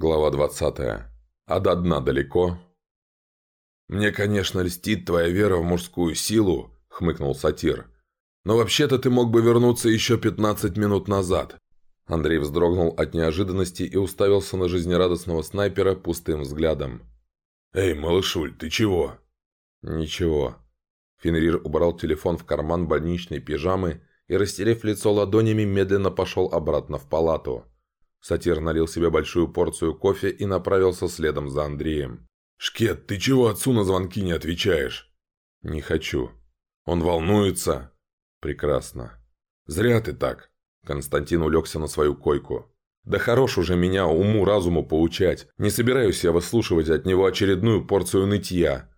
Глава 20. А до дна далеко? «Мне, конечно, льстит твоя вера в мужскую силу», — хмыкнул сатир. «Но вообще-то ты мог бы вернуться еще 15 минут назад». Андрей вздрогнул от неожиданности и уставился на жизнерадостного снайпера пустым взглядом. «Эй, малышуль, ты чего?» «Ничего». Фенрир убрал телефон в карман больничной пижамы и, растерев лицо ладонями, медленно пошел обратно в палату. Сатир налил себе большую порцию кофе и направился следом за Андреем. «Шкет, ты чего отцу на звонки не отвечаешь?» «Не хочу». «Он волнуется?» «Прекрасно». «Зря ты так». Константин улегся на свою койку. «Да хорош уже меня уму-разуму поучать. Не собираюсь я выслушивать от него очередную порцию нытья».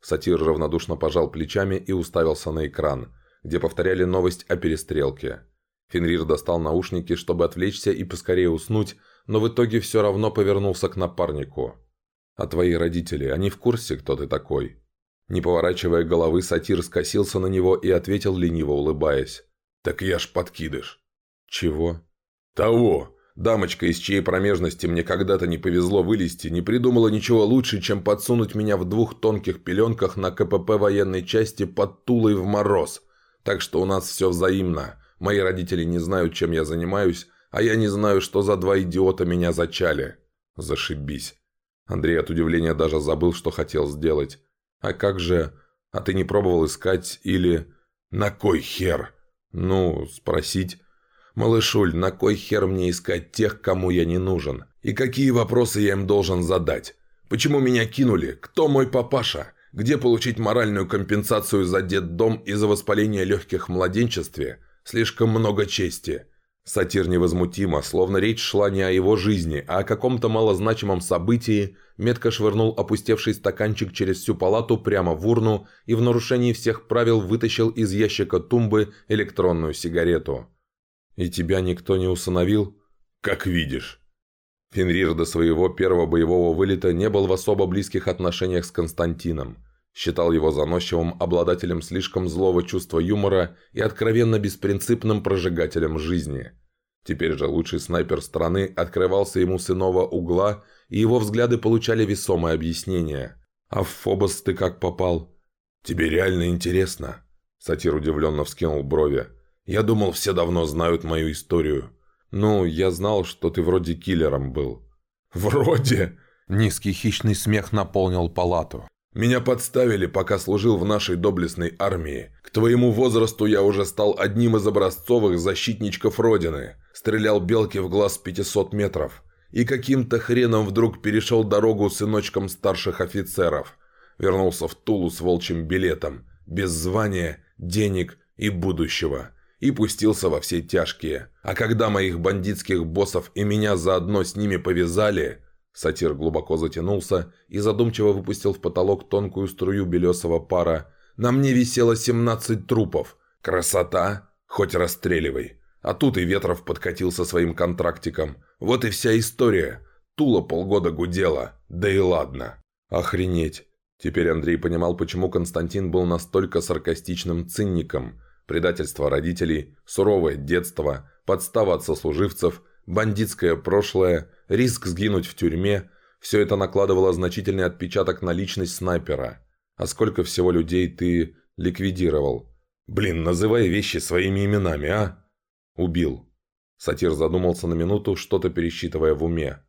Сатир равнодушно пожал плечами и уставился на экран – где повторяли новость о перестрелке. Фенрир достал наушники, чтобы отвлечься и поскорее уснуть, но в итоге все равно повернулся к напарнику. «А твои родители, они в курсе, кто ты такой?» Не поворачивая головы, сатир скосился на него и ответил, лениво улыбаясь. «Так я ж подкидыш». «Чего?» «Того! Дамочка, из чьей промежности мне когда-то не повезло вылезти, не придумала ничего лучше, чем подсунуть меня в двух тонких пеленках на КПП военной части под Тулой в мороз. Так что у нас все взаимно. Мои родители не знают, чем я занимаюсь, а я не знаю, что за два идиота меня зачали. Зашибись. Андрей от удивления даже забыл, что хотел сделать. А как же... А ты не пробовал искать или... На кой хер? Ну, спросить. Малышуль, на кой хер мне искать тех, кому я не нужен? И какие вопросы я им должен задать? Почему меня кинули? Кто мой папаша? Где получить моральную компенсацию за детдом и за воспаление легких в младенчестве? Слишком много чести. Сатир невозмутимо, словно речь шла не о его жизни, а о каком-то малозначимом событии, метко швырнул опустевший стаканчик через всю палату прямо в урну и в нарушении всех правил вытащил из ящика тумбы электронную сигарету. «И тебя никто не усыновил?» «Как видишь». Фенрир до своего первого боевого вылета не был в особо близких отношениях с Константином. Считал его заносчивым обладателем слишком злого чувства юмора и откровенно беспринципным прожигателем жизни. Теперь же лучший снайпер страны открывался ему с иного угла, и его взгляды получали весомое объяснение. «А в Фобос ты как попал?» «Тебе реально интересно?» Сатир удивленно вскинул брови. «Я думал, все давно знают мою историю». «Ну, я знал, что ты вроде киллером был». «Вроде?» Низкий хищный смех наполнил палату. «Меня подставили, пока служил в нашей доблестной армии. К твоему возрасту я уже стал одним из образцовых защитничков Родины. Стрелял белки в глаз 500 метров. И каким-то хреном вдруг перешел дорогу сыночкам старших офицеров. Вернулся в Тулу с волчьим билетом. Без звания, денег и будущего и пустился во все тяжкие. А когда моих бандитских боссов и меня заодно с ними повязали... Сатир глубоко затянулся и задумчиво выпустил в потолок тонкую струю белесого пара. На мне висело 17 трупов. Красота? Хоть расстреливай. А тут и Ветров подкатился своим контрактиком. Вот и вся история. Тула полгода гудела. Да и ладно. Охренеть. Теперь Андрей понимал, почему Константин был настолько саркастичным цинником – предательство родителей, суровое детство, подстава от сослуживцев, бандитское прошлое, риск сгинуть в тюрьме – все это накладывало значительный отпечаток на личность снайпера. А сколько всего людей ты ликвидировал? Блин, называй вещи своими именами, а? Убил. Сатир задумался на минуту, что-то пересчитывая в уме.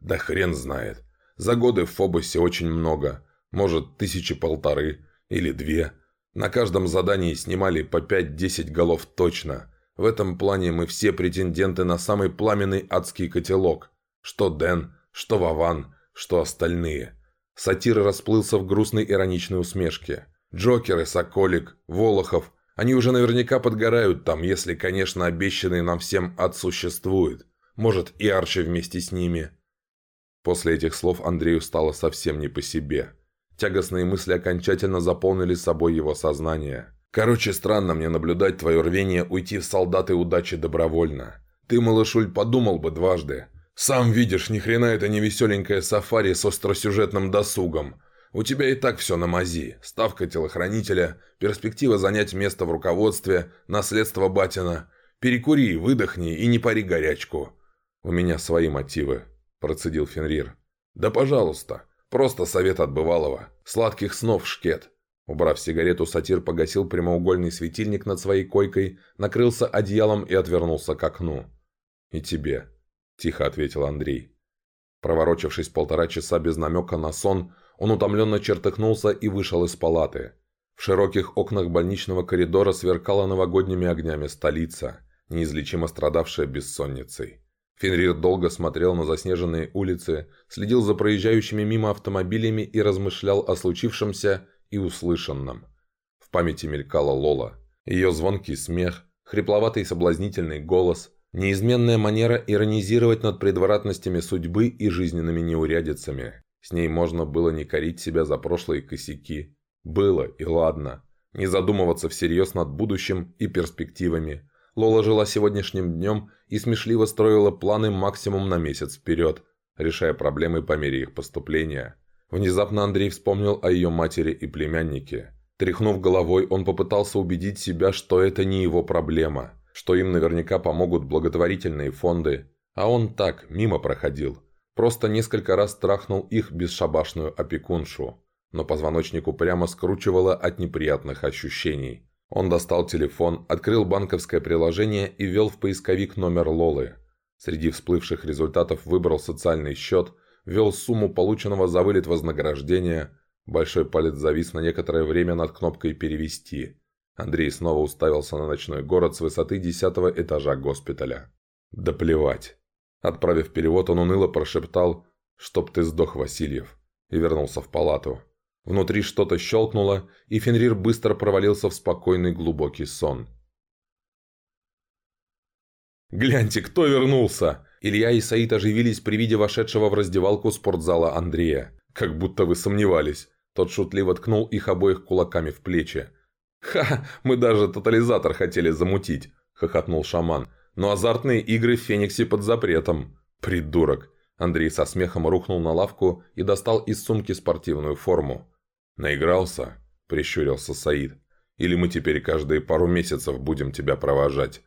Да хрен знает. За годы в Фобосе очень много. Может, тысячи полторы или две – на каждом задании снимали по 5-10 голов точно. В этом плане мы все претенденты на самый пламенный адский котелок. Что Дэн, что Вован, что остальные. Сатир расплылся в грустной ироничной усмешке. Джокеры, Соколик, Волохов. Они уже наверняка подгорают там, если, конечно, обещанный нам всем ад существует. Может, и Арчи вместе с ними. После этих слов Андрею стало совсем не по себе. Тягостные мысли окончательно заполнили собой его сознание. «Короче, странно мне наблюдать твое рвение уйти в солдаты удачи добровольно. Ты, малышуль, подумал бы дважды. Сам видишь, ни хрена это не веселенькое сафари с остросюжетным досугом. У тебя и так все на мази. Ставка телохранителя, перспектива занять место в руководстве, наследство батина. Перекури, выдохни и не пари горячку. У меня свои мотивы», – процедил Фенрир. «Да пожалуйста. Просто совет от бывалого. Сладких снов, шкет». Убрав сигарету, сатир погасил прямоугольный светильник над своей койкой, накрылся одеялом и отвернулся к окну. «И тебе», – тихо ответил Андрей. Проворочившись полтора часа без намека на сон, он утомленно чертыхнулся и вышел из палаты. В широких окнах больничного коридора сверкала новогодними огнями столица, неизлечимо страдавшая бессонницей. Фенрир долго смотрел на заснеженные улицы, следил за проезжающими мимо автомобилями и размышлял о случившемся и услышанном. В памяти мелькала Лола. Ее звонкий смех, хрипловатый соблазнительный голос, неизменная манера иронизировать над предворотностями судьбы и жизненными неурядицами. С ней можно было не корить себя за прошлые косяки. Было, и ладно. Не задумываться всерьез над будущим и перспективами. Лола жила сегодняшним днем и смешливо строила планы максимум на месяц вперед, решая проблемы по мере их поступления. Внезапно Андрей вспомнил о ее матери и племяннике. Тряхнув головой, он попытался убедить себя, что это не его проблема, что им наверняка помогут благотворительные фонды, а он так, мимо проходил. Просто несколько раз трахнул их бесшабашную опекуншу, но позвоночник упрямо скручивало от неприятных ощущений. Он достал телефон, открыл банковское приложение и ввел в поисковик номер Лолы. Среди всплывших результатов выбрал социальный счет, ввел сумму полученного за вылет вознаграждения. Большой палец завис на некоторое время над кнопкой «Перевести». Андрей снова уставился на ночной город с высоты десятого этажа госпиталя. «Да плевать. Отправив перевод, он уныло прошептал «Чтоб ты сдох, Васильев!» и вернулся в палату. Внутри что-то щелкнуло, и Фенрир быстро провалился в спокойный глубокий сон. «Гляньте, кто вернулся!» Илья и Саид оживились при виде вошедшего в раздевалку спортзала Андрея. «Как будто вы сомневались!» Тот шутливо ткнул их обоих кулаками в плечи. «Ха! Мы даже тотализатор хотели замутить!» – хохотнул шаман. Но азартные игры в Фениксе под запретом. Придурок. Андрей со смехом рухнул на лавку и достал из сумки спортивную форму. «Наигрался?» – прищурился Саид. «Или мы теперь каждые пару месяцев будем тебя провожать?»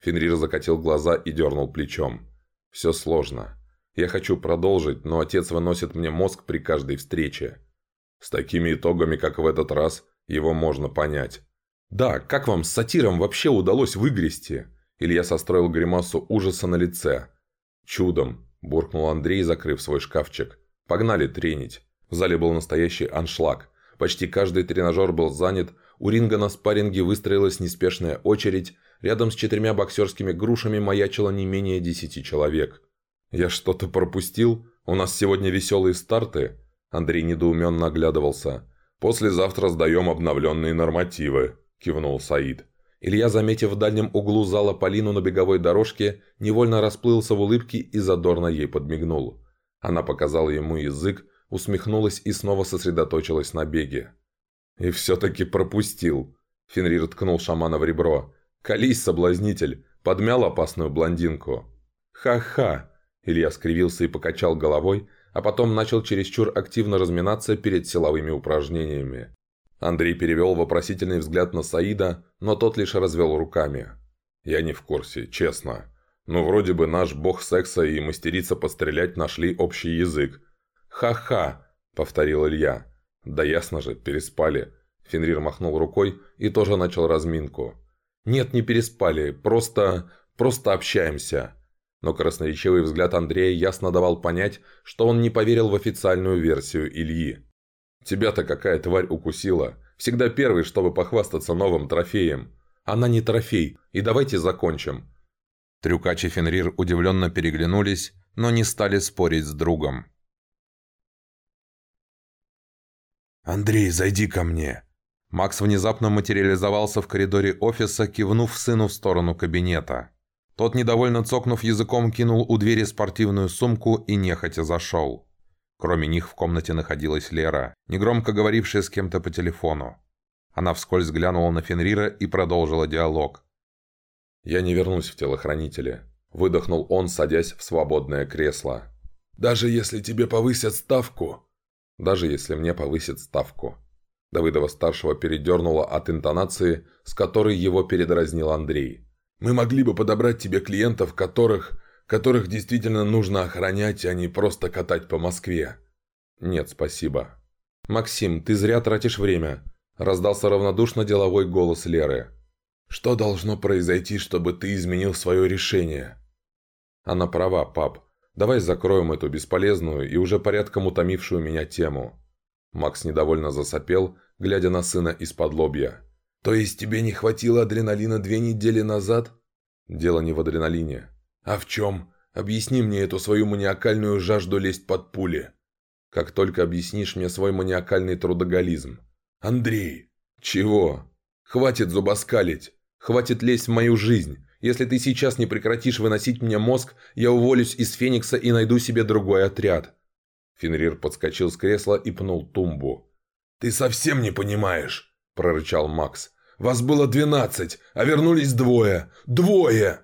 Фенрир закатил глаза и дернул плечом. «Все сложно. Я хочу продолжить, но отец выносит мне мозг при каждой встрече. С такими итогами, как в этот раз, его можно понять. Да, как вам с сатиром вообще удалось выгрести?» Илья состроил гримасу ужаса на лице. «Чудом!» – буркнул Андрей, закрыв свой шкафчик. «Погнали тренить!» В зале был настоящий аншлаг. Почти каждый тренажер был занят, у ринга на спарринге выстроилась неспешная очередь, рядом с четырьмя боксерскими грушами маячило не менее десяти человек. «Я что-то пропустил? У нас сегодня веселые старты?» Андрей недоуменно оглядывался. «Послезавтра сдаем обновленные нормативы», – кивнул Саид. Илья, заметив в дальнем углу зала Полину на беговой дорожке, невольно расплылся в улыбке и задорно ей подмигнул. Она показала ему язык, усмехнулась и снова сосредоточилась на беге. «И все-таки пропустил!» Фенрир ткнул шамана в ребро. «Колись, соблазнитель! Подмял опасную блондинку!» «Ха-ха!» Илья скривился и покачал головой, а потом начал чересчур активно разминаться перед силовыми упражнениями. Андрей перевел вопросительный взгляд на Саида, но тот лишь развел руками. «Я не в курсе, честно. Но вроде бы наш бог секса и мастерица пострелять нашли общий язык». «Ха-ха!» – повторил Илья. «Да ясно же, переспали». Фенрир махнул рукой и тоже начал разминку. «Нет, не переспали, просто... просто общаемся». Но красноречивый взгляд Андрея ясно давал понять, что он не поверил в официальную версию Ильи. Тебя-то какая тварь укусила. Всегда первый, чтобы похвастаться новым трофеем. Она не трофей, и давайте закончим». Трюкач и Фенрир удивленно переглянулись, но не стали спорить с другом. «Андрей, зайди ко мне!» Макс внезапно материализовался в коридоре офиса, кивнув сыну в сторону кабинета. Тот, недовольно цокнув языком, кинул у двери спортивную сумку и нехотя зашел. Кроме них в комнате находилась Лера, негромко говорившая с кем-то по телефону. Она вскользь глянула на Фенрира и продолжила диалог. «Я не вернусь в телохранители», – выдохнул он, садясь в свободное кресло. «Даже если тебе повысят ставку?» «Даже если мне повысят ставку». Давыдова-старшего передернула от интонации, с которой его передразнил Андрей. «Мы могли бы подобрать тебе клиентов, которых... которых действительно нужно охранять, а не просто катать по Москве». «Нет, спасибо». «Максим, ты зря тратишь время», – раздался равнодушно деловой голос Леры. «Что должно произойти, чтобы ты изменил свое решение?» «Она права, пап. Давай закроем эту бесполезную и уже порядком утомившую меня тему». Макс недовольно засопел, глядя на сына из-под лобья. «То есть тебе не хватило адреналина две недели назад?» «Дело не в адреналине». «А в чем? Объясни мне эту свою маниакальную жажду лезть под пули». «Как только объяснишь мне свой маниакальный трудоголизм». «Андрей!» «Чего?» «Хватит зубоскалить! Хватит лезть в мою жизнь! Если ты сейчас не прекратишь выносить мне мозг, я уволюсь из Феникса и найду себе другой отряд». Фенрир подскочил с кресла и пнул тумбу. «Ты совсем не понимаешь!» – прорычал Макс. «Вас было двенадцать, а вернулись двое! Двое!»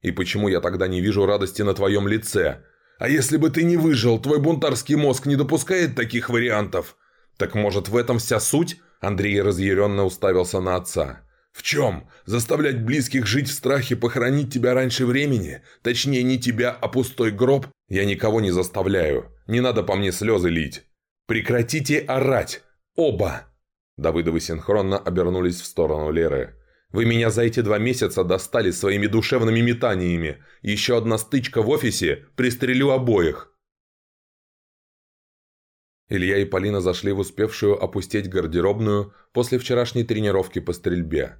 «И почему я тогда не вижу радости на твоем лице?» «А если бы ты не выжил, твой бунтарский мозг не допускает таких вариантов?» «Так может в этом вся суть?» Андрей разъяренно уставился на отца. «В чем? Заставлять близких жить в страхе похоронить тебя раньше времени? Точнее, не тебя, а пустой гроб? Я никого не заставляю. Не надо по мне слезы лить. Прекратите орать! Оба!» Давыдовы синхронно обернулись в сторону Леры. «Вы меня за эти два месяца достали своими душевными метаниями. Еще одна стычка в офисе, пристрелю обоих!» Илья и Полина зашли в успевшую опустить гардеробную после вчерашней тренировки по стрельбе.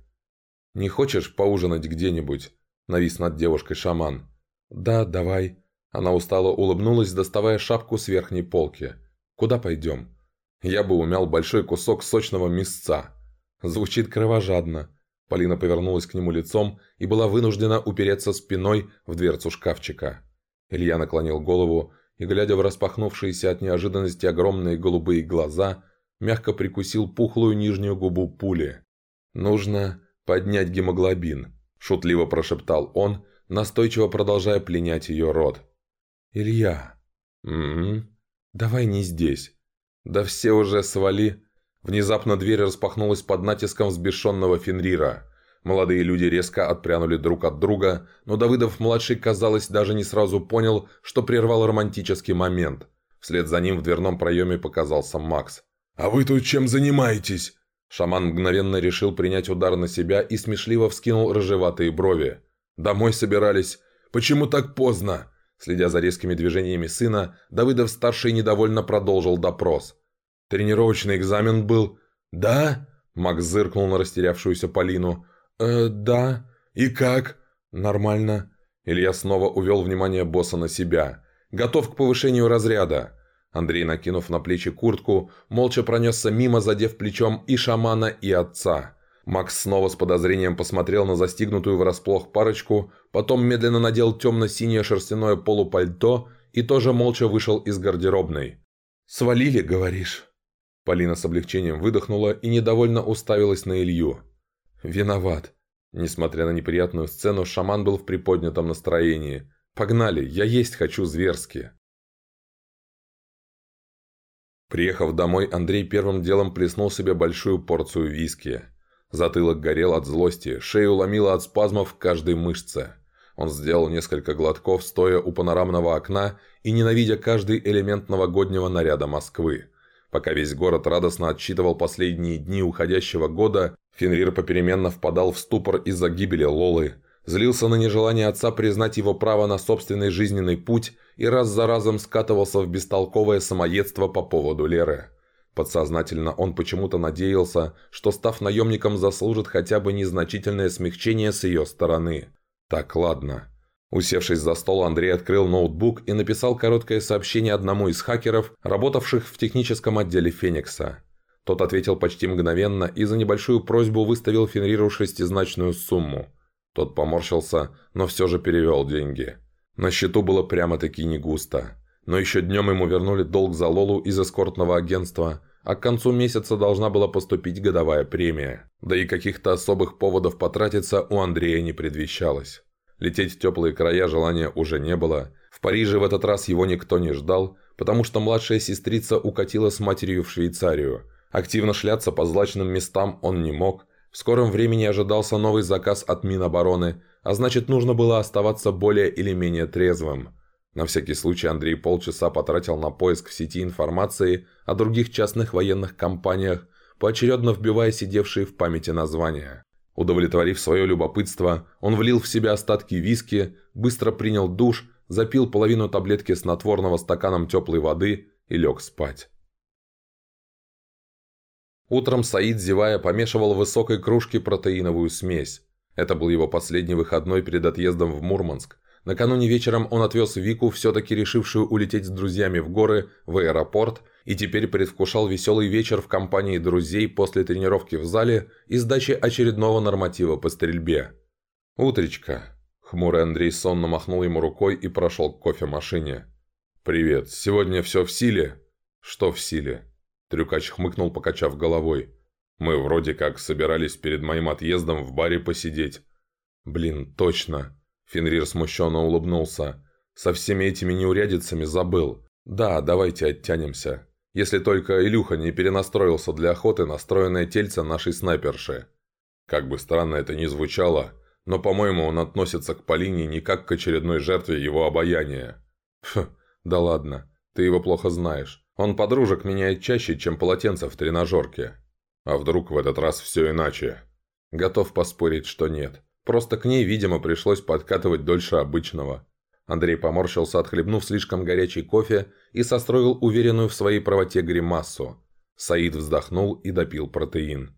«Не хочешь поужинать где-нибудь?» – навис над девушкой шаман. «Да, давай». Она устало улыбнулась, доставая шапку с верхней полки. «Куда пойдем?» «Я бы умял большой кусок сочного мясца». Звучит кровожадно. Полина повернулась к нему лицом и была вынуждена упереться спиной в дверцу шкафчика. Илья наклонил голову и, глядя в распахнувшиеся от неожиданности огромные голубые глаза, мягко прикусил пухлую нижнюю губу пули. «Нужно поднять гемоглобин», – шутливо прошептал он, настойчиво продолжая пленять ее рот. «Илья». «Угу. Давай не здесь». «Да все уже свали». Внезапно дверь распахнулась под натиском взбешенного Фенрира. Молодые люди резко отпрянули друг от друга, но Давыдов-младший, казалось, даже не сразу понял, что прервал романтический момент. Вслед за ним в дверном проеме показался Макс. «А вы тут чем занимаетесь?» Шаман мгновенно решил принять удар на себя и смешливо вскинул рыжеватые брови. «Домой собирались. Почему так поздно?» Следя за резкими движениями сына, Давыдов-старший недовольно продолжил допрос. «Тренировочный экзамен был?» «Да?» Макс зыркнул на растерявшуюся Полину. «Э, да. И как?» «Нормально». Илья снова увел внимание босса на себя. «Готов к повышению разряда». Андрей, накинув на плечи куртку, молча пронесся мимо, задев плечом и шамана, и отца. Макс снова с подозрением посмотрел на застигнутую врасплох парочку, потом медленно надел темно-синее шерстяное полупальто и тоже молча вышел из гардеробной. «Свалили, говоришь?» Полина с облегчением выдохнула и недовольно уставилась на Илью. «Виноват». Несмотря на неприятную сцену, шаман был в приподнятом настроении. «Погнали, я есть хочу зверски». Приехав домой, Андрей первым делом плеснул себе большую порцию виски. Затылок горел от злости, шею ломило от спазмов в каждой мышце. Он сделал несколько глотков, стоя у панорамного окна и ненавидя каждый элемент новогоднего наряда Москвы. Пока весь город радостно отсчитывал последние дни уходящего года, Фенрир попеременно впадал в ступор из-за гибели Лолы, злился на нежелание отца признать его право на собственный жизненный путь и раз за разом скатывался в бестолковое самоедство по поводу Леры. Подсознательно он почему-то надеялся, что став наемником заслужит хотя бы незначительное смягчение с ее стороны. Так, ладно. Усевшись за стол, Андрей открыл ноутбук и написал короткое сообщение одному из хакеров, работавших в техническом отделе «Феникса». Тот ответил почти мгновенно и за небольшую просьбу выставил Фенриру шестизначную сумму. Тот поморщился, но все же перевел деньги. На счету было прямо-таки не густо. Но еще днем ему вернули долг за Лолу из эскортного агентства, а к концу месяца должна была поступить годовая премия. Да и каких-то особых поводов потратиться у Андрея не предвещалось. Лететь в теплые края желания уже не было. В Париже в этот раз его никто не ждал, потому что младшая сестрица укатила с матерью в Швейцарию – Активно шляться по злачным местам он не мог. В скором времени ожидался новый заказ от Минобороны, а значит нужно было оставаться более или менее трезвым. На всякий случай Андрей полчаса потратил на поиск в сети информации о других частных военных компаниях, поочередно вбивая сидевшие в памяти названия. Удовлетворив свое любопытство, он влил в себя остатки виски, быстро принял душ, запил половину таблетки снотворного стаканом теплой воды и лег спать. Утром Саид, зевая, помешивал в высокой кружке протеиновую смесь. Это был его последний выходной перед отъездом в Мурманск. Накануне вечером он отвез Вику, все-таки решившую улететь с друзьями в горы, в аэропорт, и теперь предвкушал веселый вечер в компании друзей после тренировки в зале и сдачи очередного норматива по стрельбе. «Утречка!» Хмурый Андрей сонно махнул ему рукой и прошел к кофемашине. «Привет. Сегодня все в силе?» «Что в силе?» Трюкач хмыкнул, покачав головой. «Мы вроде как собирались перед моим отъездом в баре посидеть». «Блин, точно!» Фенрир смущенно улыбнулся. «Со всеми этими неурядицами забыл. Да, давайте оттянемся. Если только Илюха не перенастроился для охоты настроенное тельце нашей снайперши. Как бы странно это ни звучало, но, по-моему, он относится к Полине не как к очередной жертве его обаяния. Фу, да ладно, ты его плохо знаешь. Он подружек меняет чаще, чем полотенце в тренажерке. А вдруг в этот раз все иначе? Готов поспорить, что нет. Просто к ней, видимо, пришлось подкатывать дольше обычного. Андрей поморщился, отхлебнув слишком горячий кофе и состроил уверенную в своей правоте гримасу. Саид вздохнул и допил протеин.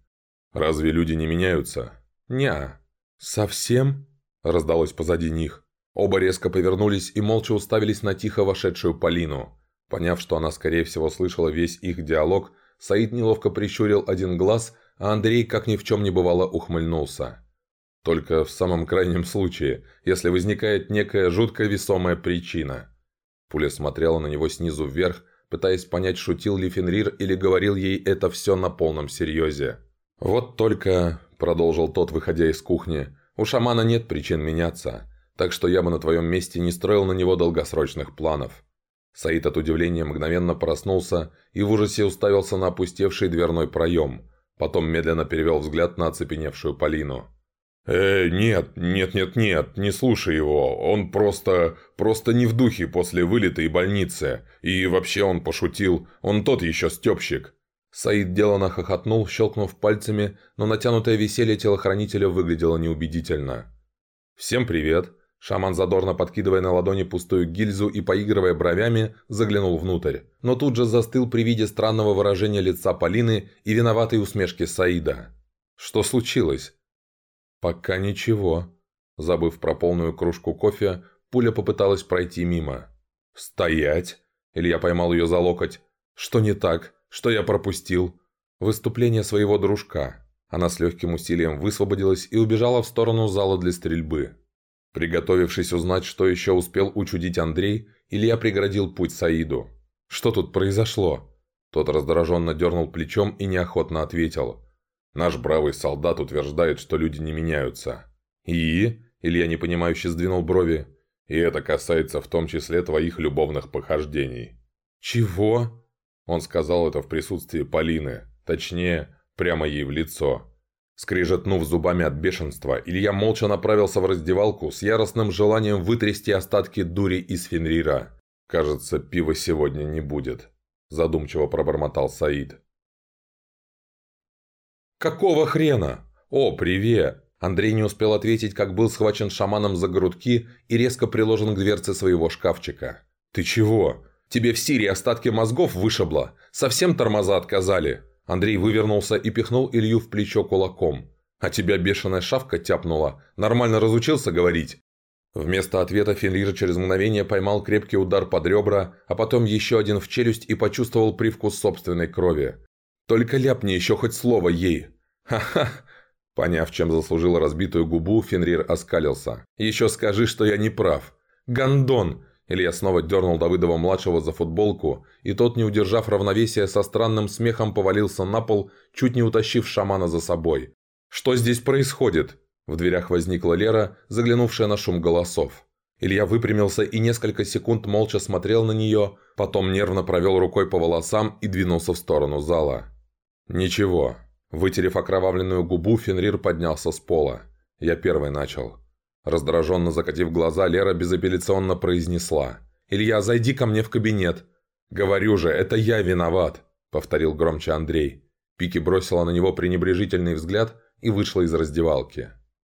«Разве люди не меняются?» «Не-а». «Совсем?» – раздалось позади них. Оба резко повернулись и молча уставились на тихо вошедшую Полину. Поняв, что она, скорее всего, слышала весь их диалог, Саид неловко прищурил один глаз, а Андрей, как ни в чем не бывало, ухмыльнулся. Только в самом крайнем случае, если возникает некая жутко весомая причина. Пуля смотрела на него снизу вверх, пытаясь понять, шутил ли Фенрир или говорил ей это все на полном серьезе. «Вот только», – продолжил тот, выходя из кухни, – «у шамана нет причин меняться, так что я бы на твоем месте не строил на него долгосрочных планов». Саид от удивления мгновенно проснулся и в ужасе уставился на опустевший дверной проем. Потом медленно перевел взгляд на оцепеневшую Полину. «Э, нет, нет, нет, нет, не слушай его. Он просто... просто не в духе после вылета и больницы. И вообще он пошутил. Он тот еще степщик». Саид делано хохотнул, щелкнув пальцами, но натянутое веселье телохранителя выглядело неубедительно. «Всем привет!» Шаман, задорно подкидывая на ладони пустую гильзу и поигрывая бровями, заглянул внутрь. Но тут же застыл при виде странного выражения лица Полины и виноватой усмешки Саида. «Что случилось?» «Пока ничего». Забыв про полную кружку кофе, пуля попыталась пройти мимо. «Стоять!» Илья поймал ее за локоть. «Что не так? Что я пропустил?» «Выступление своего дружка». Она с легким усилием высвободилась и убежала в сторону зала для стрельбы. Приготовившись узнать, что еще успел учудить Андрей, Илья преградил путь Саиду. «Что тут произошло?» Тот раздраженно дернул плечом и неохотно ответил. «Наш бравый солдат утверждает, что люди не меняются». «И?» – Илья непонимающе сдвинул брови. «И это касается в том числе твоих любовных похождений». «Чего?» Он сказал это в присутствии Полины, точнее, прямо ей в лицо. Скрежетнув зубами от бешенства, Илья молча направился в раздевалку с яростным желанием вытрясти остатки дури из Фенрира. «Кажется, пива сегодня не будет», – задумчиво пробормотал Саид. «Какого хрена? О, привет!» Андрей не успел ответить, как был схвачен шаманом за грудки и резко приложен к дверце своего шкафчика. «Ты чего? Тебе в Сирии остатки мозгов вышибло? Совсем тормоза отказали?» Андрей вывернулся и пихнул Илью в плечо кулаком. «А тебя бешеная шавка тяпнула. Нормально разучился говорить?» Вместо ответа Фенрир через мгновение поймал крепкий удар под ребра, а потом еще один в челюсть и почувствовал привкус собственной крови. «Только ляпни еще хоть слово ей!» «Ха-ха!» Поняв, чем заслужил разбитую губу, Фенрир оскалился. «Еще скажи, что я не прав!» «Гондон! Илья снова дернул Давыдова-младшего за футболку, и тот, не удержав равновесия, со странным смехом повалился на пол, чуть не утащив шамана за собой. «Что здесь происходит?» В дверях возникла Лера, заглянувшая на шум голосов. Илья выпрямился и несколько секунд молча смотрел на нее, потом нервно провел рукой по волосам и двинулся в сторону зала. «Ничего». Вытерев окровавленную губу, Фенрир поднялся с пола. «Я первый начал». Раздраженно закатив глаза, Лера безапелляционно произнесла. «Илья, зайди ко мне в кабинет». «Говорю же, это я виноват», — повторил громче Андрей. Пики бросила на него пренебрежительный взгляд и вышла из раздевалки.